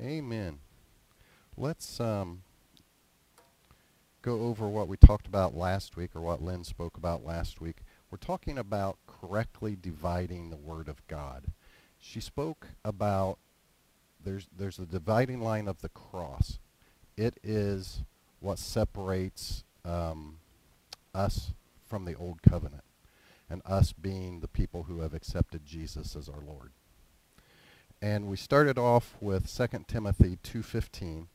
Amen. Let's um, go over what we talked about last week or what Lynn spoke about last week. We're talking about correctly dividing the Word of God. She spoke about there's, there's a dividing line of the cross. It is what separates um, us from the old covenant and us being the people who have accepted Jesus as our Lord. And we started off with 2 Timothy 2:15.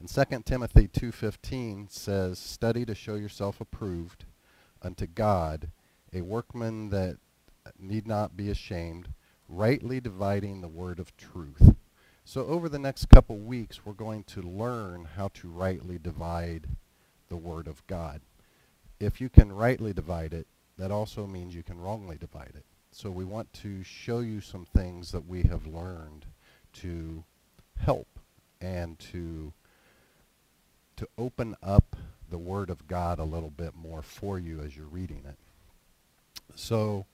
And 2 Timothy 2:15 says, "Study to show yourself approved unto God, a workman that need not be ashamed, rightly dividing the word of truth." So over the next couple weeks, we're going to learn how to rightly divide the word of God. If you can rightly divide it, that also means you can wrongly divide it. So we want to show you some things that we have learned to help and to to open up the Word of God a little bit more for you as you're reading it. So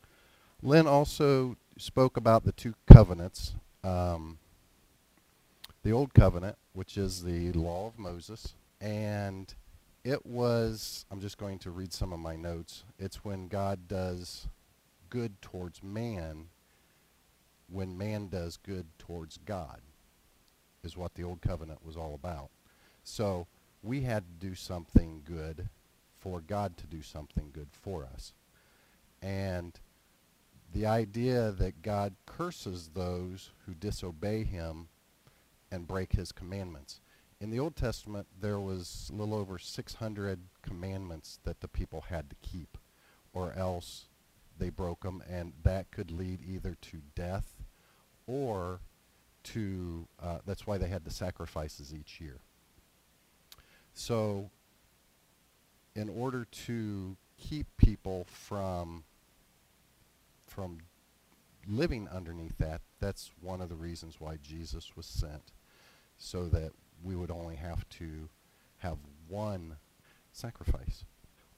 Lynn also spoke about the two covenants. Um, the Old Covenant, which is the law of Moses, and it was, I'm just going to read some of my notes. It's when God does good towards man when man does good towards God, is what the Old Covenant was all about. So we had to do something good for God to do something good for us. And the idea that God curses those who disobey him and break his commandments. In the Old Testament, there was a little over 600 commandments that the people had to keep, or else they broke them, and that could lead either to death or to, uh, that's why they had the sacrifices each year. So, in order to keep people from from living underneath that, that's one of the reasons why Jesus was sent, so that we would only have to have one sacrifice.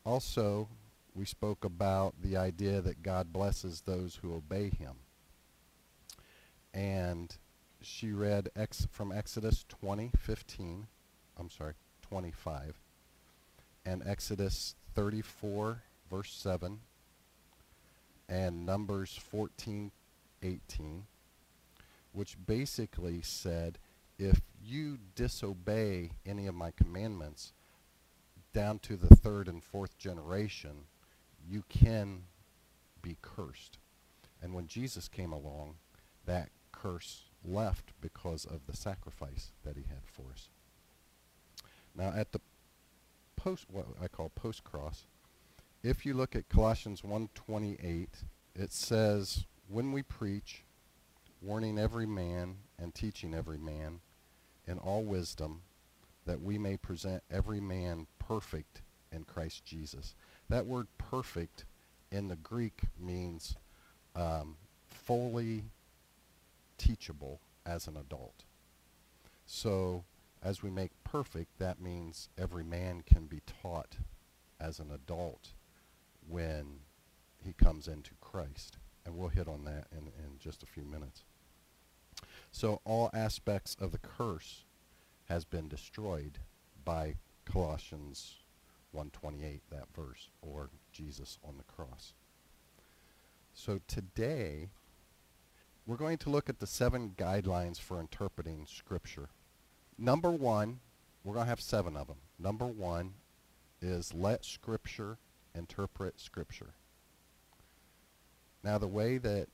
Also, we spoke about the idea that God blesses those who obey him. And she read ex- from Exodus 20, 15, I'm sorry, 25, and Exodus 34, verse 7, and Numbers 14, 18, which basically said, if you disobey any of my commandments down to the third and fourth generation, you can be cursed. And when Jesus came along, that curse left because of the sacrifice that he had for us. Now at the post what I call post cross, if you look at Colossians 1:28, it says, "When we preach, warning every man and teaching every man in all wisdom, that we may present every man perfect in Christ Jesus." That word perfect in the Greek means um, fully teachable as an adult. So as we make perfect, that means every man can be taught as an adult when he comes into Christ. And we'll hit on that in, in just a few minutes. So all aspects of the curse has been destroyed by Colossians 128, that verse, or Jesus on the cross. So today, we're going to look at the seven guidelines for interpreting Scripture. Number one, we're going to have seven of them. Number one is let Scripture interpret Scripture. Now, the way that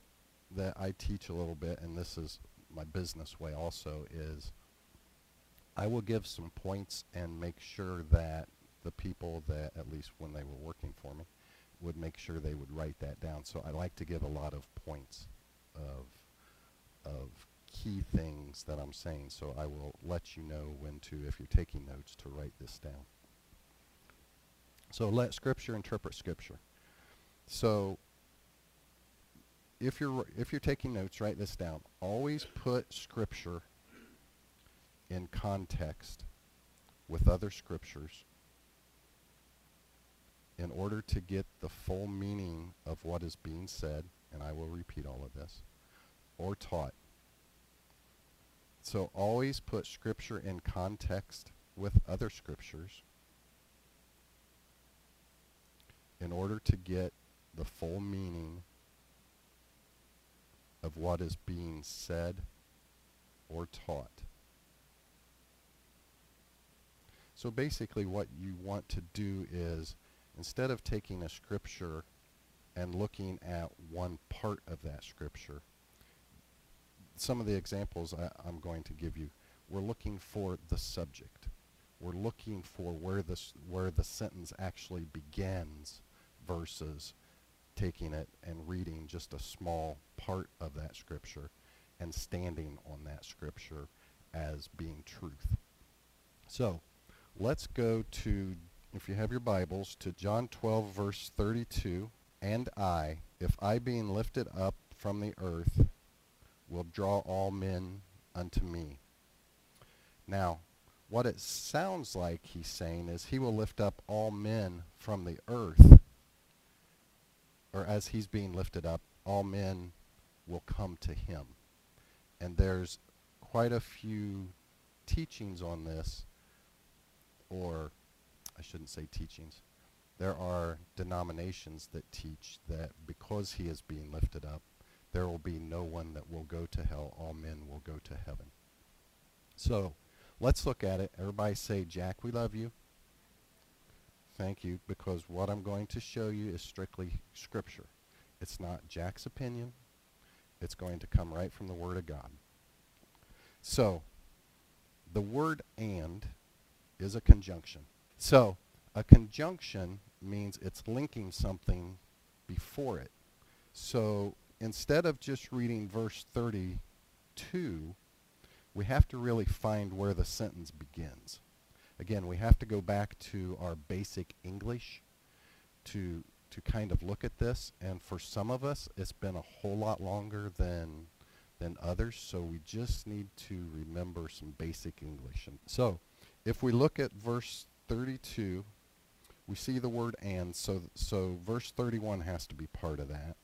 that I teach a little bit, and this is my business way also, is I will give some points and make sure that the people that, at least when they were working for me, would make sure they would write that down. So I like to give a lot of points of of key things that I'm saying. So I will let you know when to, if you're taking notes, to write this down. So let Scripture interpret Scripture. So if you're if you're taking notes, write this down. Always put Scripture in context with other scriptures in order to get the full meaning of what is being said, and I will repeat all of this, or taught. So always put Scripture in context with other Scriptures in order to get the full meaning of what is being said or taught. So basically what you want to do is instead of taking a scripture and looking at one part of that scripture, some of the examples I, am going to give you, we're looking for the subject. We're looking for where this where the sentence actually begins versus taking it and reading just a small part of that scripture and standing on that scripture as being truth. So, let's go to, if you have your Bibles, to John 12, verse 32. And I, if I being lifted up from the earth, will draw all men unto me. Now, what it sounds like he's saying is he will lift up all men from the earth or as he's being lifted up, all men will come to him. And there's quite a few teachings on this, or I shouldn't say teachings. There are denominations that teach that because he is being lifted up, there will be no one that will go to hell. All men will go to heaven. So let's look at it. Everybody say, Jack, we love you. Thank you, because what I'm going to show you is strictly Scripture. It's not Jack's opinion. It's going to come right from the Word of God. So, the word and is a conjunction. So, a conjunction means it's linking something before it. So, instead of just reading verse 32, we have to really find where the sentence begins. Again, we have to go back to our basic English to to kind of look at this. And for some of us, it's been a whole lot longer than than others. So we just need to remember some basic English. And so, if we look at verse 32, we see the word and. So so verse 31 has to be part of that.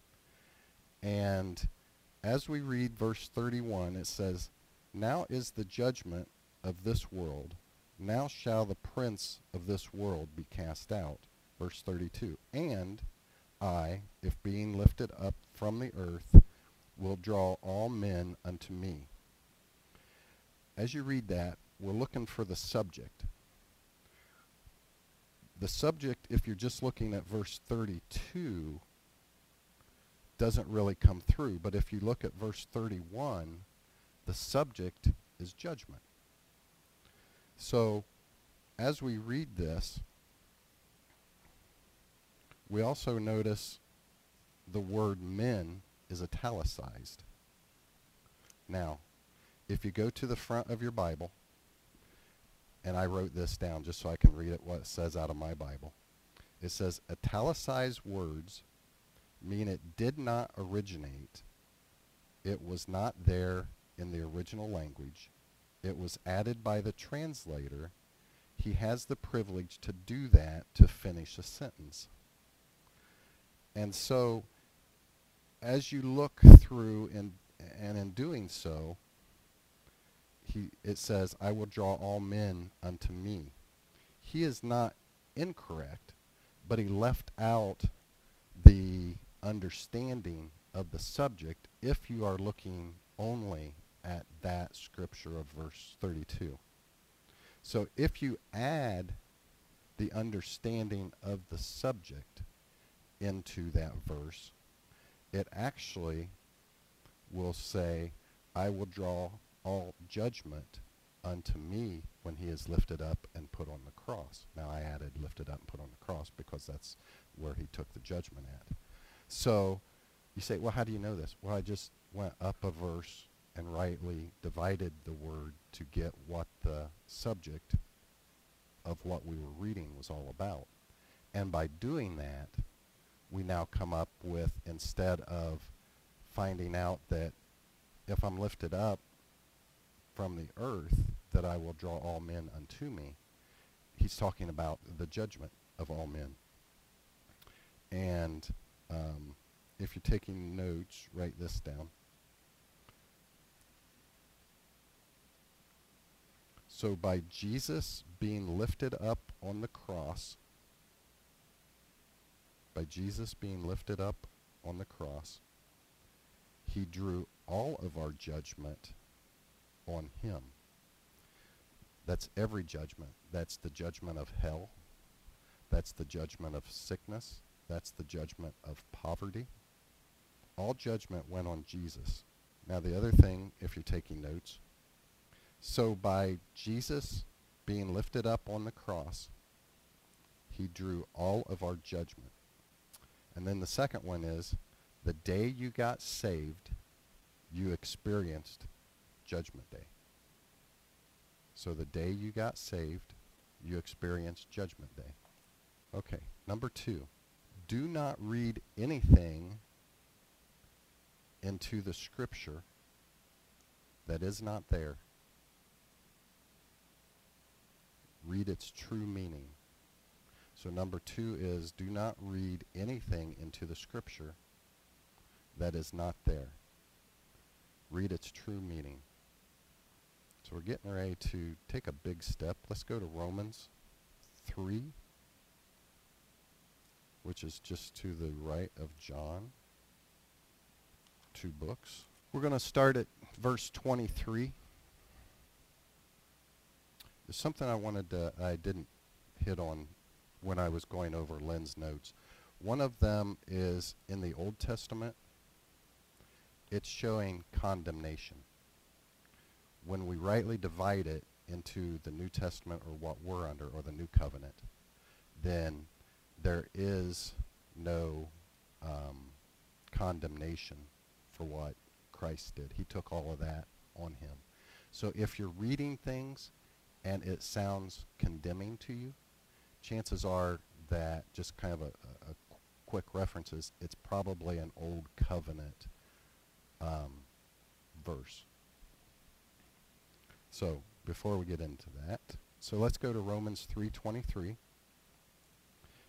And as we read verse 31, it says, "Now is the judgment of this world." Now shall the prince of this world be cast out. Verse 32. And I, if being lifted up from the earth, will draw all men unto me. As you read that, we're looking for the subject. The subject, if you're just looking at verse 32, doesn't really come through. But if you look at verse 31, the subject is judgment. So as we read this, we also notice the word men is italicized. Now, if you go to the front of your Bible, and I wrote this down just so I can read it what it says out of my Bible. It says italicized words mean it did not originate. It was not there in the original language it was added by the translator, he has the privilege to do that to finish a sentence. And so, as you look through and, and in doing so, he, it says, I will draw all men unto me. He is not incorrect, but he left out the understanding of the subject if you are looking only at that scripture of verse 32. So if you add the understanding of the subject into that verse, it actually will say, I will draw all judgment unto me when he is lifted up and put on the cross. Now I added lifted up and put on the cross because that's where he took the judgment at. So you say, well, how do you know this? Well, I just went up a verse and rightly divided the word to get what the subject of what we were reading was all about. And by doing that, we now come up with, instead of finding out that if I'm lifted up from the earth, that I will draw all men unto me, he's talking about the judgment of all men. And um, if you're taking notes, write this down. So by Jesus being lifted up on the cross, by Jesus being lifted up on the cross, he drew all of our judgment on him. That's every judgment. That's the judgment of hell. That's the judgment of sickness. That's the judgment of poverty. All judgment went on Jesus. Now, the other thing, if you're taking notes, so by Jesus being lifted up on the cross, he drew all of our judgment. And then the second one is the day you got saved, you experienced Judgment Day. So the day you got saved, you experienced Judgment Day. Okay, number two, do not read anything into the scripture that is not there. Read its true meaning. So number two is do not read anything into the scripture that is not there. Read its true meaning. So we're getting ready to take a big step. Let's go to Romans 3, which is just to the right of John. Two books. We're going to start at verse 23. There's something I wanted to, I didn't hit on when I was going over Lynn's notes. One of them is in the Old Testament, it's showing condemnation. When we rightly divide it into the New Testament or what we're under or the New Covenant, then there is no um, condemnation for what Christ did. He took all of that on him. So if you're reading things and it sounds condemning to you, chances are that just kind of a, a, a quick references, it's probably an old covenant um, verse. So before we get into that, so let's go to Romans 3:23.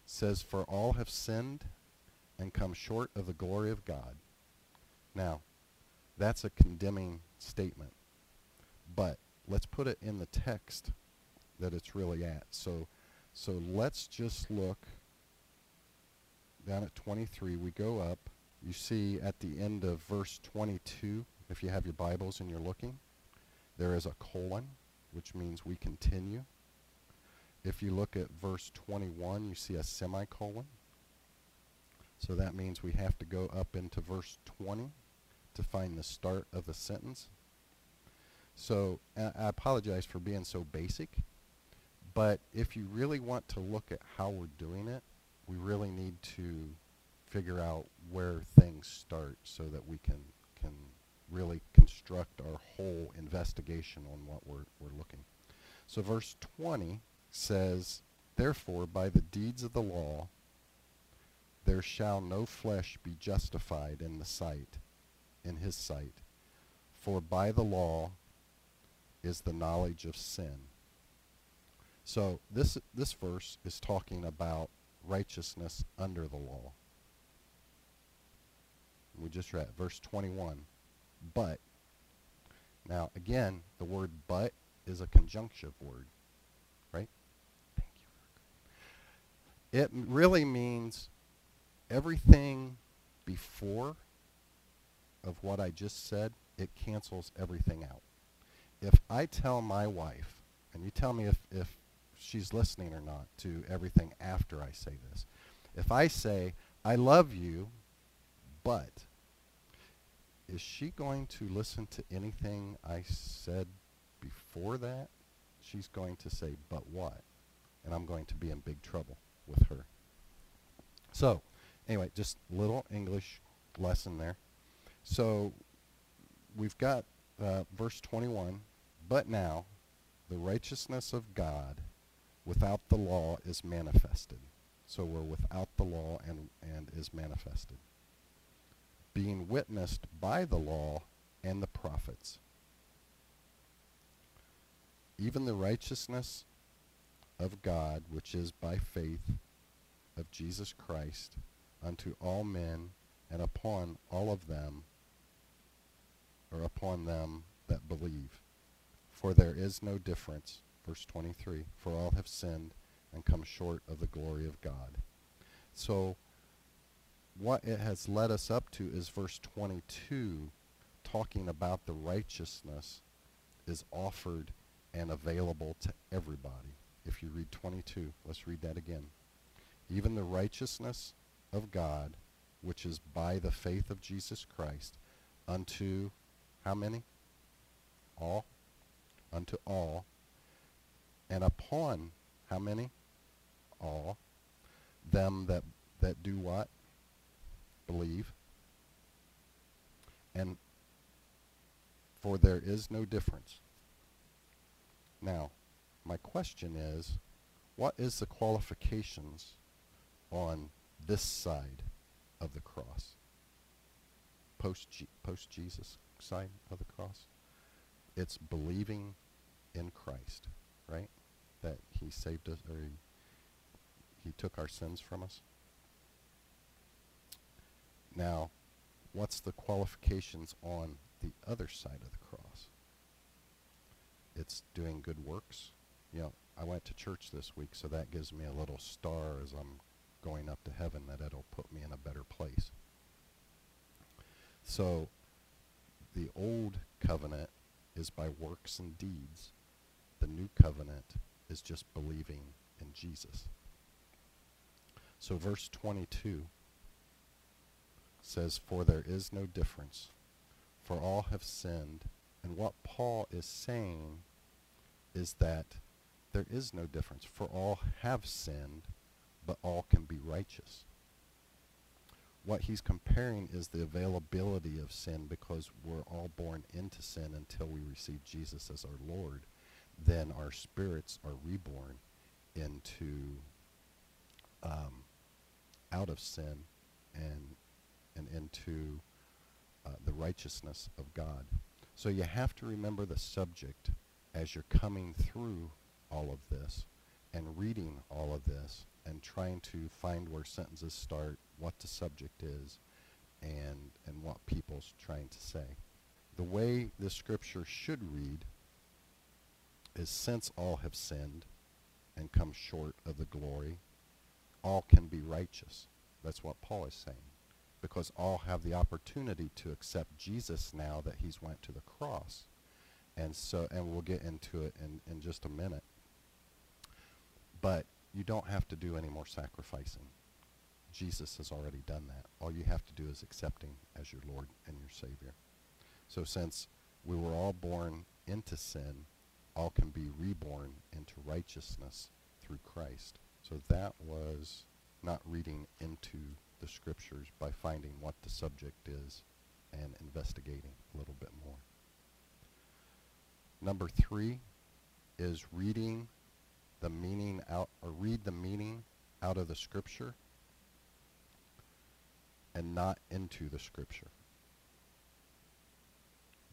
Says, "For all have sinned and come short of the glory of God." Now, that's a condemning statement. But let's put it in the text that it's really at. So so let's just look down at 23. We go up you see at the end of verse 22, if you have your Bibles and you're looking, there is a colon, which means we continue. If you look at verse 21, you see a semicolon. So that means we have to go up into verse 20 to find the start of the sentence. So I apologize for being so basic, but if you really want to look at how we're doing it, we really need to figure out where things start so that we can can really construct our whole investigation on what we're, we're looking. So verse 20 says, Therefore, by the deeds of the law, there shall no flesh be justified in the sight, in his sight. For by the law is the knowledge of sin. So this, this verse is talking about righteousness under the law we just read, verse 21. But. Now, again, the word but is a conjunctive word, right? Thank you. It really means everything before of what I just said, it cancels everything out. If I tell my wife, and you tell me if, if she's listening or not to everything after I say this. If I say, I love you, but is she going to listen to anything I said before that? She's going to say, but what? And I'm going to be in big trouble with her. So, anyway, just little English lesson there. So, we've got uh, verse 21. But now, the righteousness of God without the law is manifested. So we're without the law and, and is manifested being witnessed by the law and the prophets. Even the righteousness of God, which is by faith of Jesus Christ, unto all men and upon all of them, or upon them that believe. For there is no difference, verse 23, for all have sinned and come short of the glory of God. So, what it has led us up to is verse 22, talking about the righteousness is offered and available to everybody. If you read 22, let's read that again. Even the righteousness of God, which is by the faith of Jesus Christ, unto how many? All. Unto all. And upon how many? All. Them that, that do what? Believe. And for there is no difference. Now, my question is, what is the qualifications on this side of the cross? Post post Jesus side of the cross? It's believing in Christ, right? That he saved us or he, he took our sins from us. Now, what's the qualifications on the other side of the cross? It's doing good works. You know, I went to church this week, so that gives me a little star as I'm going up to heaven that it'll put me in a better place. So, the old covenant is by works and deeds. The new covenant is just believing in Jesus. So, verse 22 says, For there is no difference, for all have sinned. And what Paul is saying is that there is no difference, for all have sinned, but all can be righteous. What he's comparing is the availability of sin because we're all born into sin until we receive Jesus as our Lord. Then our spirits are reborn into um, out of sin and and into uh, the righteousness of God. So you have to remember the subject as you're coming through all of this and reading all of this and trying to find where sentences start, what the subject is, and, and what people's trying to say. The way this scripture should read is since all have sinned and come short of the glory, all can be righteous. That's what Paul is saying. Because all have the opportunity to accept Jesus now that he's went to the cross. And so and we'll get into it in, in just a minute. But you don't have to do any more sacrificing. Jesus has already done that. All you have to do is accept him as your Lord and your Savior. So since we were all born into sin, all can be reborn into righteousness through Christ. So that was not reading into the scriptures by finding what the subject is and investigating a little bit more. Number three is reading the meaning out, or read the meaning out of the scripture and not into the scripture.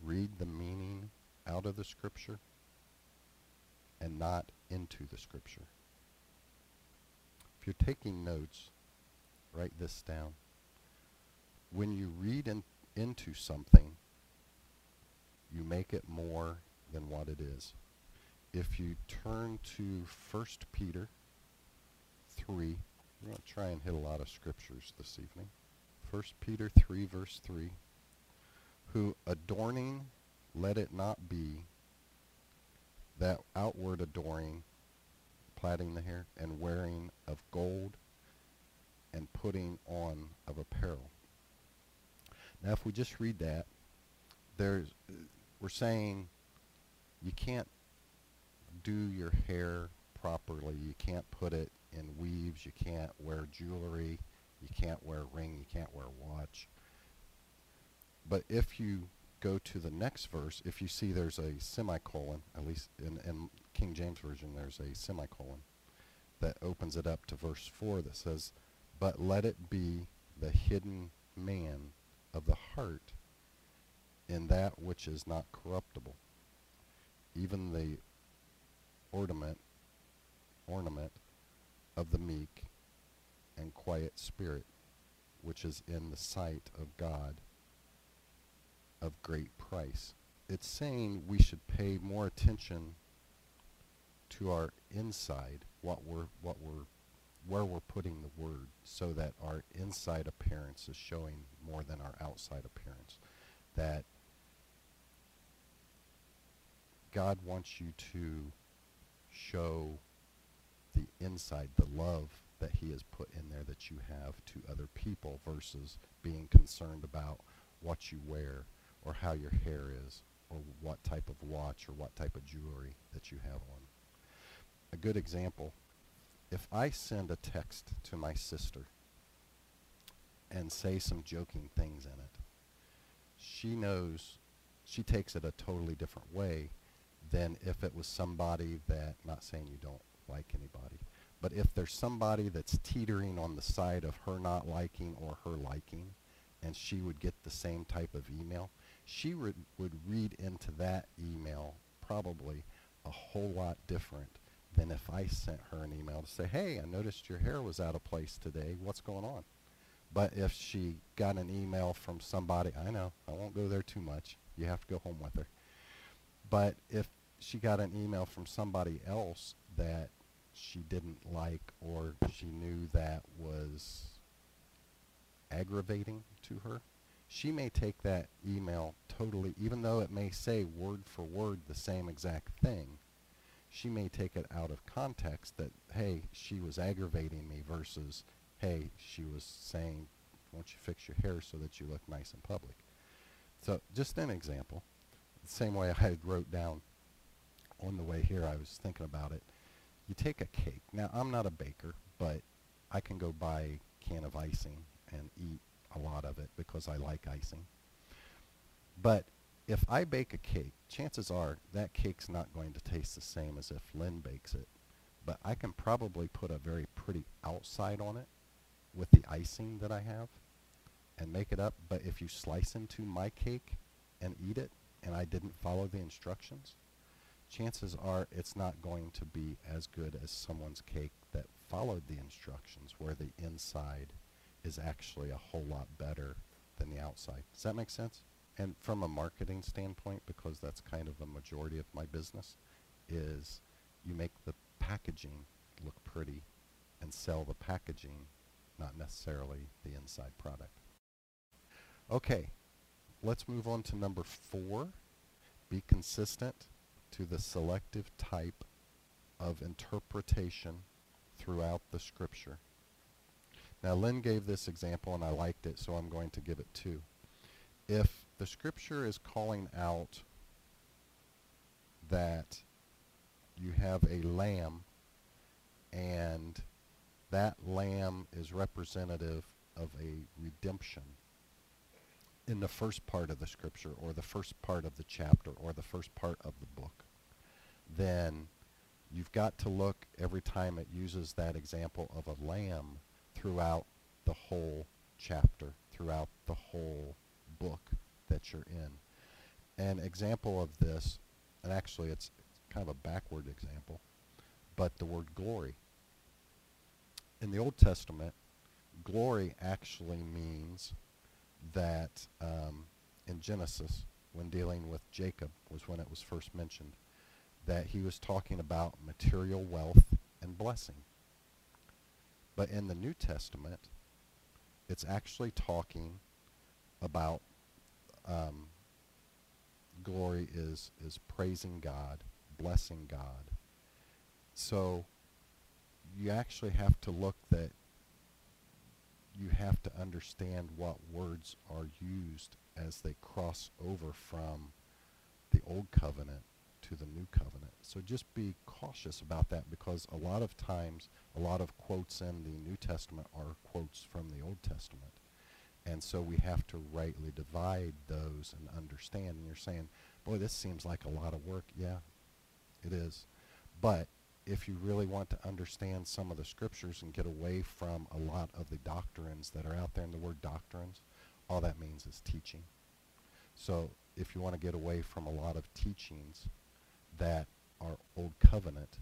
Read the meaning out of the scripture and not into the scripture. If you're taking notes, write this down. When you read in, into something, you make it more than what it is if you turn to 1 Peter 3, we're going to try and hit a lot of scriptures this evening. 1 Peter 3, verse 3. Who adorning, let it not be that outward adoring, plaiting the hair, and wearing of gold, and putting on of apparel. Now, if we just read that, there's, we're saying you can't do your hair properly. You can't put it in weaves. You can't wear jewelry. You can't wear a ring. You can't wear a watch. But if you go to the next verse, if you see there's a semicolon, at least in, in King James Version, there's a semicolon that opens it up to verse 4 that says, But let it be the hidden man of the heart in that which is not corruptible, even the ornament ornament of the meek and quiet spirit, which is in the sight of God of great price. it's saying we should pay more attention to our inside, what we're what we're where we're putting the word so that our inside appearance is showing more than our outside appearance. That God wants you to show the inside, the love that he has put in there that you have to other people versus being concerned about what you wear or how your hair is or what type of watch or what type of jewelry that you have on. A good example, if I send a text to my sister and say some joking things in it, she knows, she takes it a totally different way than if it was somebody that, not saying you don't like anybody, but if there's somebody that's teetering on the side of her not liking or her liking, and she would get the same type of email, she would, would read into that email probably a whole lot different than if I sent her an email to say, hey, I noticed your hair was out of place today. What's going on? But if she got an email from somebody, I know, I won't go there too much. You have to go home with her. But if she got an email from somebody else that she didn't like or she knew that was aggravating to her, she may take that email totally, even though it may say word for word the same exact thing, she may take it out of context that, hey, she was aggravating me versus, hey, she was saying, why don't you fix your hair so that you look nice in public. So just an example. The same way I had wrote down on the way here, I was thinking about it. You take a cake. Now, I'm not a baker, but I can go buy a can of icing and eat a lot of it because I like icing. But if I bake a cake, chances are that cake's not going to taste the same as if Lynn bakes it. But I can probably put a very pretty outside on it with the icing that I have and make it up. But if you slice into my cake and eat it and I didn't follow the instructions, chances are it's not going to be as good as someone's cake that followed the instructions where the inside is actually a whole lot better than the outside. Does that make sense? And from a marketing standpoint, because that's kind of a majority of my business, is you make the packaging look pretty and sell the packaging, not necessarily the inside product. Okay, let's move on to number four. Be consistent to the selective type of interpretation throughout the scripture. Now, Lynn gave this example and I liked it, so I'm going to give it too. If the scripture is calling out that you have a lamb and that lamb is representative of a redemption in the first part of the scripture or the first part of the chapter or the first part of the book, then you've got to look every time it uses that example of a lamb throughout the whole chapter, throughout the whole book that you're in. An example of this, and actually it's kind of a backward example, but the word glory. In the Old Testament, glory actually means that um, in Genesis, when dealing with Jacob, was when it was first mentioned, that he was talking about material wealth and blessing. But in the New Testament, it's actually talking about um, glory is is praising God, blessing God. So you actually have to look that you have to understand what words are used as they cross over from the old covenant to the new covenant. So just be cautious about that because a lot of times a lot of quotes in the New Testament are quotes from the Old Testament. And so we have to rightly divide those and understand. And you're saying, boy, this seems like a lot of work. Yeah, it is. But if you really want to understand some of the scriptures and get away from a lot of the doctrines that are out there, and the word doctrines, all that means is teaching. So if you want to get away from a lot of teachings that are old covenant,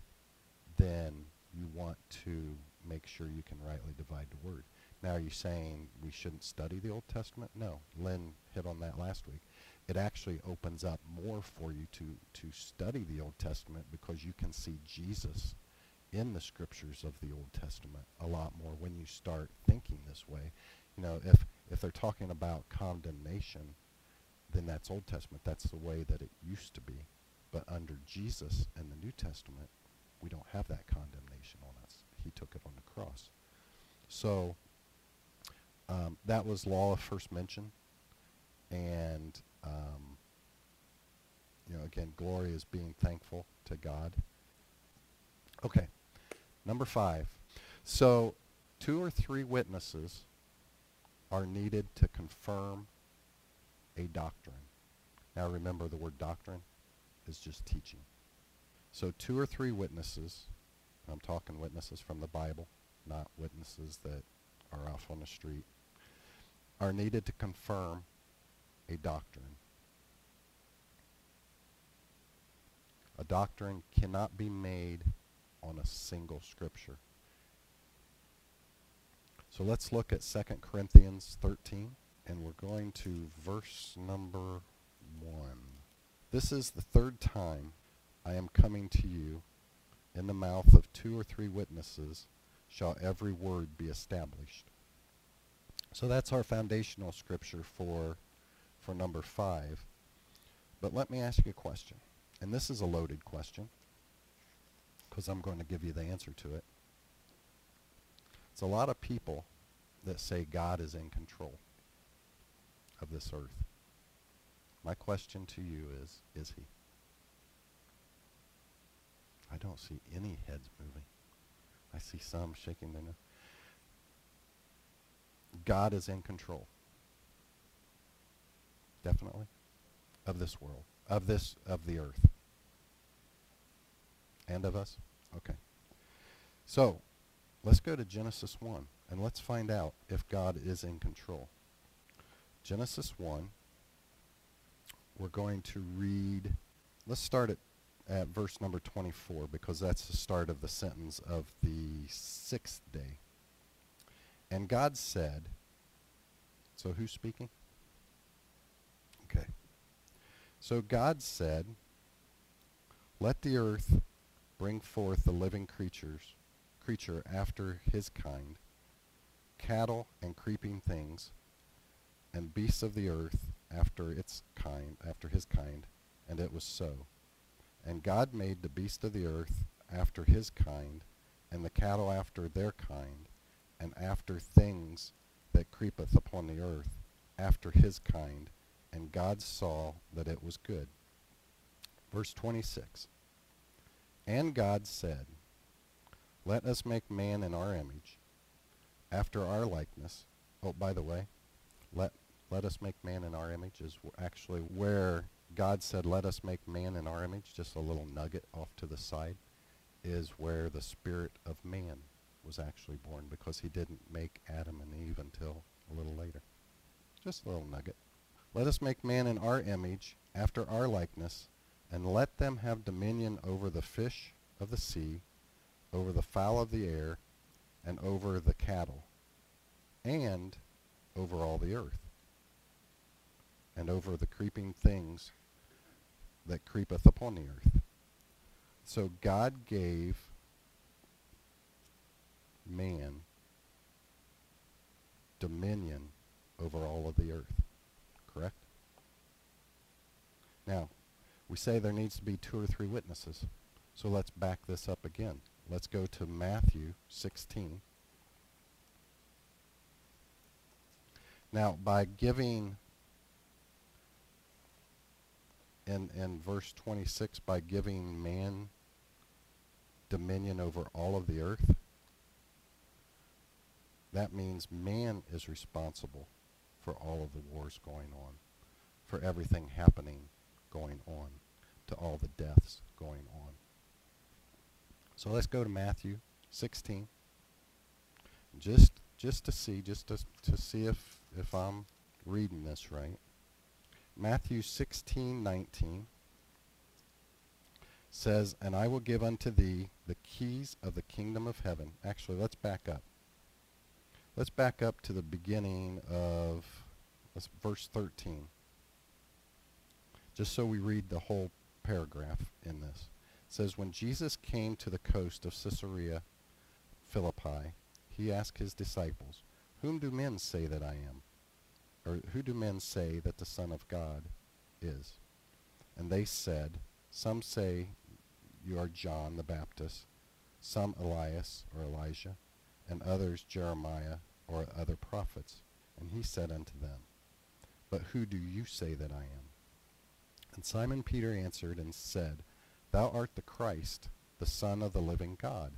then you want to make sure you can rightly divide the word. Now, are you saying we shouldn't study the Old Testament? No. Lynn hit on that last week. it actually opens up more for you to, to study the Old Testament because you can see Jesus in the scriptures of the Old Testament a lot more when you start thinking this way. You know, if, if they're talking about condemnation, then that's Old Testament. That's the way that it used to be. But under Jesus and the New Testament, we don't have that condemnation on us. He took it on the cross. So um, that was law of first mention. And, um, you know, again, glory is being thankful to God. Okay, number five. So two or three witnesses are needed to confirm a doctrine. Now remember the word doctrine is just teaching. So two or three witnesses, I'm talking witnesses from the Bible, not witnesses that are off on the street, are needed to confirm a doctrine. A doctrine cannot be made on a single scripture. So let's look at 2 Corinthians 13, and we're going to verse number 1. This is the third time I am coming to you. In the mouth of two or three witnesses shall every word be established. So that's our foundational scripture for, for number 5. But let me ask you a question. And this is a loaded question because I'm going to give you the answer to it. It's a lot of people that say God is in control of this earth. My question to you is, is he? I don't see any heads moving. I see some shaking their head. God is in control. Definitely. Of this world. Of this, of the earth. And of us? Okay. So, let's go to Genesis 1 and let's find out if God is in control. Genesis 1, we're going to read, let's start at, at verse number 24 because that's the start of the sentence of the sixth day. And God said, so who's speaking? Okay. So God said, Let the earth bring forth the living creatures, creature after his kind, cattle and creeping things, and beasts of the earth after its kind, after his kind, and it was so. And God made the beast of the earth after his kind, and the cattle after their kind, and after things that creepeth upon the earth, after his kind, and God saw that it was good. Verse 26. And God said, Let us make man in our image, after our likeness. Oh, by the way, let, let us make man in our image is actually where God said, Let us make man in our image, just a little nugget off to the side, is where the spirit of man was actually born because he didn't make Adam and Eve until a little later. Just a little nugget. Let us make man in our image, after our likeness, and let them have dominion over the fish of the sea, over the fowl of the air, and over the cattle, and over all the earth, and over the creeping things that creepeth upon the earth. So God gave man dominion over all of the earth. Correct? Now, we say there needs to be two or three witnesses. So let's back this up again. Let's go to Matthew 16. Now, by giving, in, in verse 26, by giving man dominion over all of the earth, that means man is responsible for all of the wars going on, for everything happening going on, to all the deaths going on. So let's go to Matthew 16. Just just to see, just to, to see if, if I'm reading this right. Matthew 16, 19 says, And I will give unto thee the keys of the kingdom of heaven. Actually, let's back up. Let's back up to the beginning of verse 13. just so we read the whole paragraph in this. It says, When Jesus came to the coast of Caesarea Philippi, he asked his disciples, Whom do men say that I am? Or who do men say that the Son of God is? And they said, Some say you are John the Baptist, some Elias or Elijah, and others Jeremiah or other prophets. And he said unto them, But who do you say that I am? And Simon Peter answered and said, Thou art the Christ, the Son of the living God.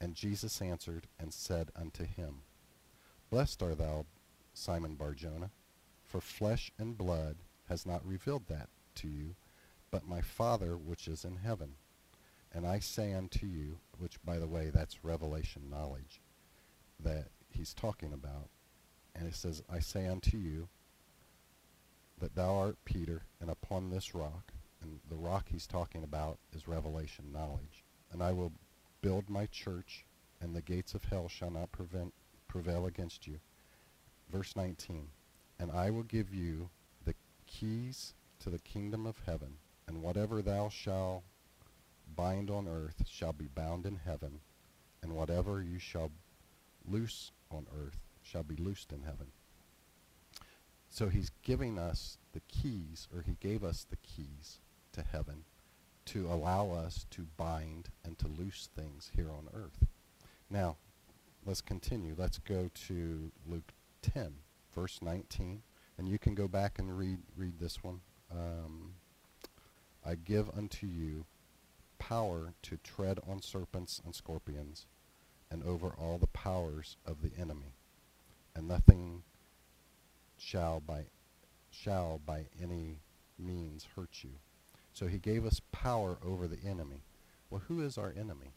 And Jesus answered and said unto him, Blessed art thou, Simon Barjona, for flesh and blood has not revealed that to you, but my Father which is in heaven. And I say unto you, which by the way, that's revelation knowledge that he's talking about. And it says, I say unto you that thou art Peter, and upon this rock, and the rock he's talking about is revelation knowledge, and I will build my church, and the gates of hell shall not prevent, prevail against you. Verse 19, and I will give you the keys to the kingdom of heaven, and whatever thou shalt bind on earth shall be bound in heaven, and whatever you shall loose on earth shall be loosed in heaven. So he's giving us the keys, or he gave us the keys to heaven to allow us to bind and to loose things here on earth. Now, let's continue. Let's go to Luke 10, verse 19. And you can go back and read, read this one. Um, I give unto you power to tread on serpents and scorpions and over all the powers of the enemy, and nothing shall by shall by any means hurt you. So he gave us power over the enemy. Well, who is our enemy?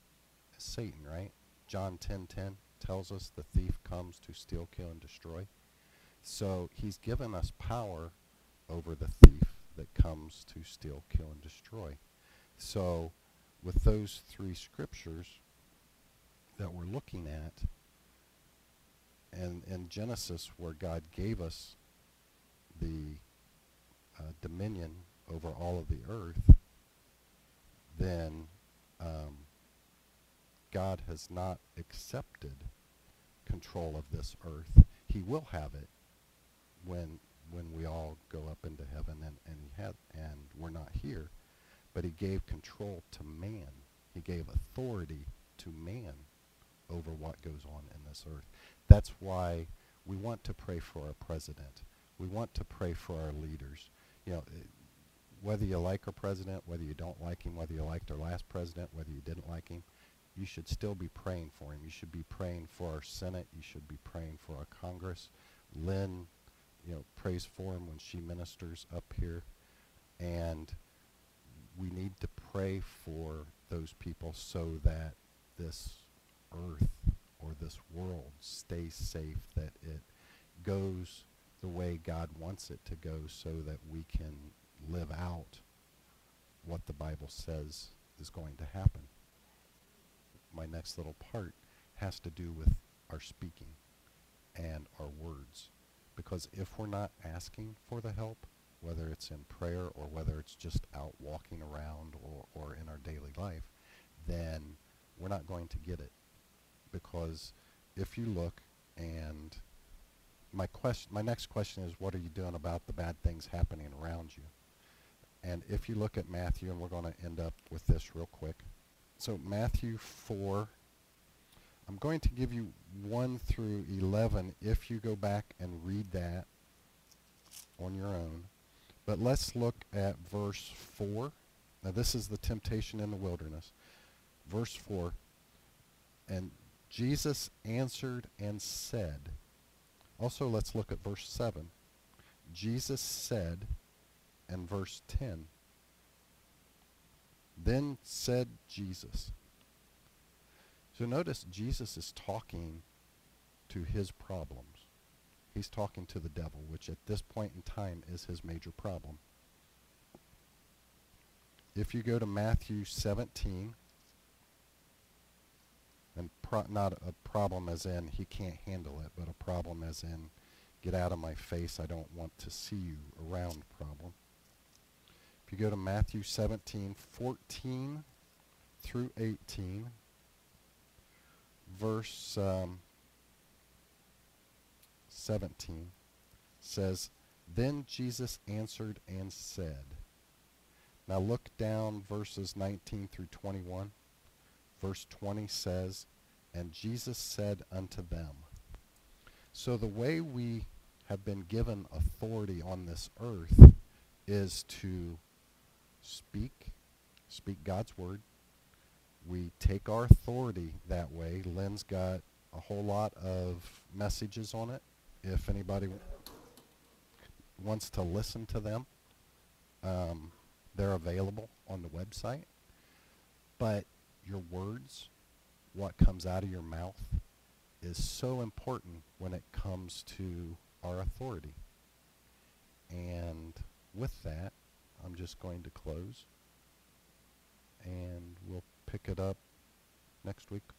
Satan, right? John 10:10 tells us the thief comes to steal, kill and destroy. So he's given us power over the thief that comes to steal, kill and destroy. So with those three scriptures that we're looking at, and in Genesis where God gave us the uh, dominion over all of the earth, then um, God has not accepted control of this earth. He will have it when when we all go up into heaven and, and he had and we're not here but he gave control to man. He gave authority to man over what goes on in this earth. That's why we want to pray for our president. We want to pray for our leaders. You know, eh, whether you like our president, whether you don't like him, whether you liked our last president, whether you didn't like him, you should still be praying for him. You should be praying for our Senate. You should be praying for our Congress. Lynn, you know, prays for him when she ministers up here. And we need to pray for those people so that this earth or this world stays safe, that it goes the way God wants it to go so that we can live out what the Bible says is going to happen. My next little part has to do with our speaking and our words. Because if we're not asking for the help, whether it's in prayer or whether it's just out walking around or, or in our daily life, then we're not going to get it. Because if you look and my question, my next question is, what are you doing about the bad things happening around you? And if you look at Matthew, and we're going to end up with this real quick. So Matthew 4, I'm going to give you 1 through 11 if you go back and read that on your own. But let's look at verse 4. Now, this is the temptation in the wilderness. Verse 4 And Jesus answered and said, also, let's look at verse 7. Jesus said, and verse 10, Then said Jesus. So notice Jesus is talking to his problems he's talking to the devil, which at this point in time is his major problem. If you go to Matthew 17, and not a problem as in he can't handle it, but a problem as in get out of my face, I don't want to see you around problem. If you go to Matthew 17, 14 through 18, verse um, 17 says, Then Jesus answered and said, Now look down verses 19 through 21. Verse 20 says, And Jesus said unto them, So the way we have been given authority on this earth is to speak, speak God's word. We take our authority that way. Lynn's got a whole lot of messages on it. If anybody wants to listen to them, um, they're available on the website. But your words, what comes out of your mouth, is so important when it comes to our authority. And with that, I'm just going to close and we'll pick it up next week